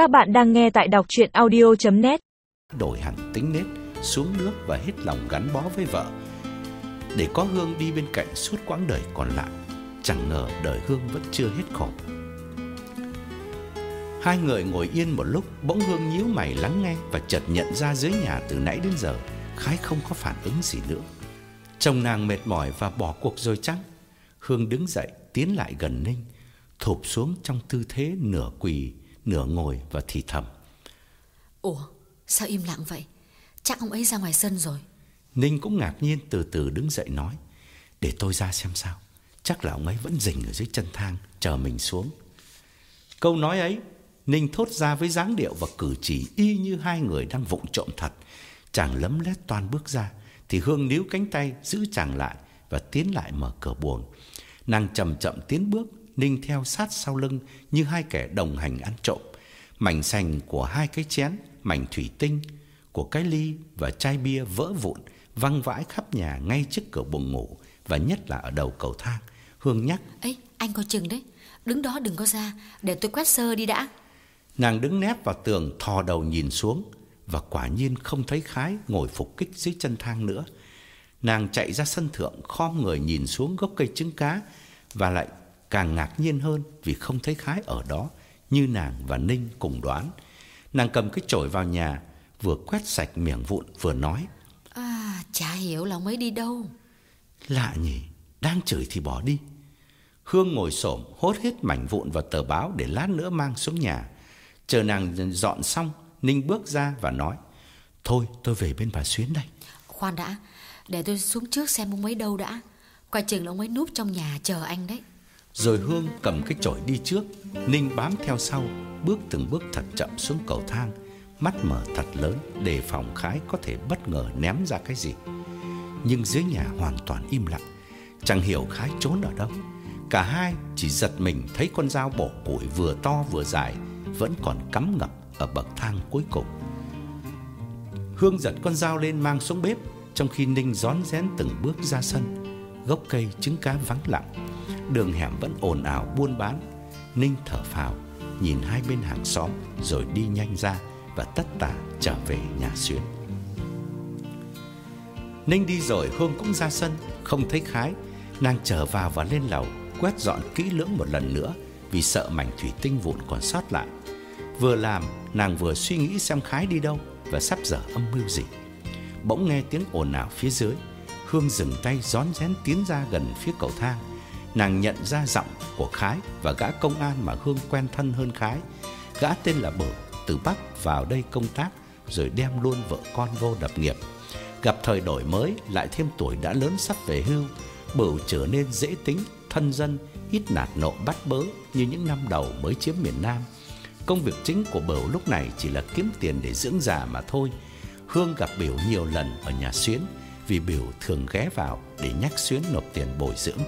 Các bạn đang nghe tại đọc chuyện audio.net Đổi hẳn tính nết, xuống nước và hết lòng gắn bó với vợ. Để có Hương đi bên cạnh suốt quãng đời còn lại, chẳng ngờ đời Hương vẫn chưa hết khổ. Hai người ngồi yên một lúc, bỗng Hương nhíu mày lắng nghe và chợt nhận ra dưới nhà từ nãy đến giờ, Khái không có phản ứng gì nữa. Chồng nàng mệt mỏi và bỏ cuộc rồi chăng? Hương đứng dậy, tiến lại gần Ninh, thụp xuống trong tư thế nửa quỳ, nửa ngồi và thì thầm. Ủa sao im lặng vậy? Chắc ông ấy ra ngoài sân rồi. Ninh cũng ngạc nhiên từ từ đứng dậy nói Để tôi ra xem sao. Chắc là ông ấy vẫn rình ở dưới chân thang Chờ mình xuống. Câu nói ấy Ninh thốt ra với dáng điệu và cử chỉ Y như hai người đang vụng trộm thật. Chàng lấm lét toan bước ra Thì Hương níu cánh tay giữ chàng lại Và tiến lại mở cửa buồng. Nàng chậm chậm tiến bước Ninh theo sát sau lưng Như hai kẻ đồng hành ăn trộm. Mảnh sành của hai cái chén Mảnh thủy tinh Của cái ly và chai bia vỡ vụn Văng vãi khắp nhà ngay trước cửa buồng ngủ Và nhất là ở đầu cầu thang. Hương nhắc ấy anh coi chừng đấy. Đứng đó đừng có ra Để tôi quét sơ đi đã. Nàng đứng nép vào tường thò đầu nhìn xuống Và quả nhiên không thấy Khái ngồi phục kích dưới chân thang nữa. Nàng chạy ra sân thượng khom người nhìn xuống gốc cây trứng cá Và lại càng ngạc nhiên hơn vì không thấy Khái ở đó Như nàng và Ninh cùng đoán. Nàng cầm cái chổi vào nhà Vừa quét sạch miệng vụn vừa nói. À chả hiểu là ông ấy đi đâu. Lạ nhỉ Đang chửi thì bỏ đi. Hương ngồi xổm hốt hết mảnh vụn vào tờ báo Để lát nữa mang xuống nhà. Chờ nàng dọn xong Ninh bước ra và nói Thôi tôi về bên bà Xuyến đây. Khoan đã Để tôi xuống trước xem ông ấy đâu đã. Coi chừng là ông ấy núp trong nhà chờ anh đấy rồi Hương cầm cái chổi đi trước, Ninh bám theo sau, Bước từng bước thật chậm xuống cầu thang, Mắt mở thật lớn Đề phòng Khái có thể bất ngờ ném ra cái gì. Nhưng dưới nhà hoàn toàn im lặng, Chẳng hiểu Khái trốn ở đâu. Cả hai chỉ giật mình thấy con dao bổ củi vừa to vừa dài Vẫn còn cắm ngập ở bậc thang cuối cùng. Hương giật con dao lên mang xuống bếp, Trong khi Ninh rón rén từng bước ra sân. Gốc cây trứng cá vắng lặng. Đường hẻm vẫn ồn ào buôn bán. Ninh thở phào, Nhìn hai bên hàng xóm Rồi đi nhanh ra Và tất tả trở về nhà Xuyến. Ninh đi rồi Hương cũng ra sân, Không thấy Khái. Nàng trở vào và lên lầu, Quét dọn kỹ lưỡng một lần nữa Vì sợ mảnh thủy tinh vụn còn sót lại. Vừa làm, nàng vừa suy nghĩ xem Khái đi đâu Và sắp dở âm mưu gì. Bỗng nghe tiếng ồn ào phía dưới Hương dừng tay rón rén tiến ra gần phía cầu thang. Nàng nhận ra giọng của Khái Và gã công an mà Hương quen thân hơn Khái. Gã tên là Bửu, Từ Bắc vào đây công tác, Rồi đem luôn vợ con vô đập nghiệp. Gặp thời đổi mới, Lại thêm tuổi đã lớn sắp về hưu, Bửu trở nên dễ tính, Thân dân, Ít nạt nộ bắt bớ Như những năm đầu mới chiếm miền Nam. Công việc chính của Bửu lúc này chỉ là kiếm tiền để dưỡng già mà thôi. Hương gặp Biểu nhiều lần ở nhà Xuyến vì Biểu thường ghé vào để nhắc Xuyến nộp tiền bồi dưỡng.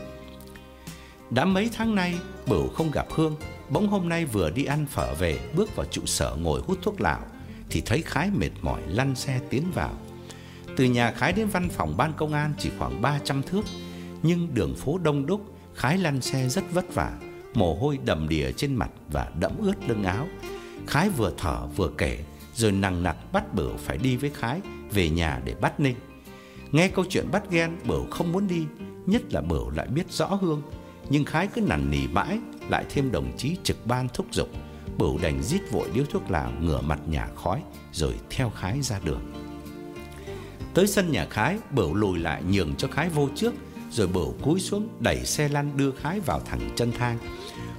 Đã mấy tháng nay Bửu không gặp Hương, bỗng hôm nay vừa đi ăn phở về bước vào trụ sở ngồi hút thuốc lào thì thấy Khái mệt mỏi lăn xe tiến vào. Từ nhà Khái đến văn phòng ban công an chỉ khoảng 300 thước, nhưng đường phố đông đúc, Khái lăn xe rất vất vả mồ hôi đầm đìa trên mặt và đẫm ướt lưng áo. Khái vừa thở vừa kể, rồi nặng nặc bắt Bửu phải đi với Khái về nhà để bắt Ninh. Nghe câu chuyện bắt ghen, Bửu không muốn đi, nhất là Bửu lại biết rõ Hương, nhưng Khái cứ nằn nỉ mãi, lại thêm đồng chí trực ban thúc giục, Bửu đành rít vội điếu thuốc lào ngửa mặt nhả khói rồi theo Khái ra đường. Tới sân nhà Khái, Bửu lùi lại nhường cho Khái vô trước, rồi Bửu cúi xuống đẩy xe lăn đưa Khái vào thẳng chân thang.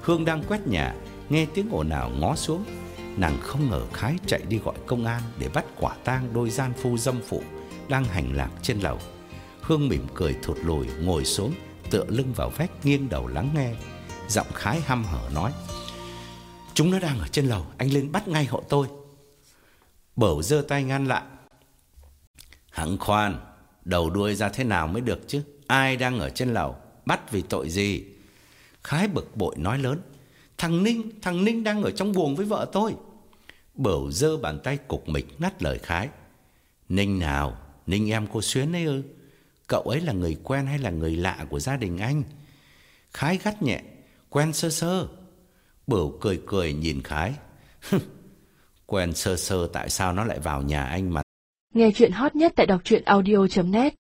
Hương đang quét nhà, nghe tiếng ồn ào ngó xuống. Nàng không ngờ Khái chạy đi gọi công an để bắt quả tang đôi gian phu dâm phụ đang hành lạc trên lầu. Hương mỉm cười thụt lùi ngồi xuống, tựa lưng vào vách nghiêng đầu lắng nghe. Giọng Khái hăm hở nói: "Chúng nó đang ở trên lầu, anh lên bắt ngay hộ tôi." Bửu giơ tay ngăn lại. "Hẵng khoan, đầu đuôi ra thế nào mới được chứ? Ai đang ở trên lầu, bắt vì tội gì?" Khái bực bội nói lớn Thằng Ninh, thằng Ninh đang ở trong buồng với vợ tôi Bửu giơ bàn tay cục mịch ngắt lời Khái Ninh nào, Ninh em cô Xuyến ấy ư? Cậu ấy là người quen hay là người lạ của gia đình anh? Khái gắt nhẹ, Quen sơ sơ. Bửu cười cười nhìn Khái. Quen sơ sơ tại sao nó lại vào nhà anh mà? Nghe chuyện hot nhất tại đọc truyện audio.net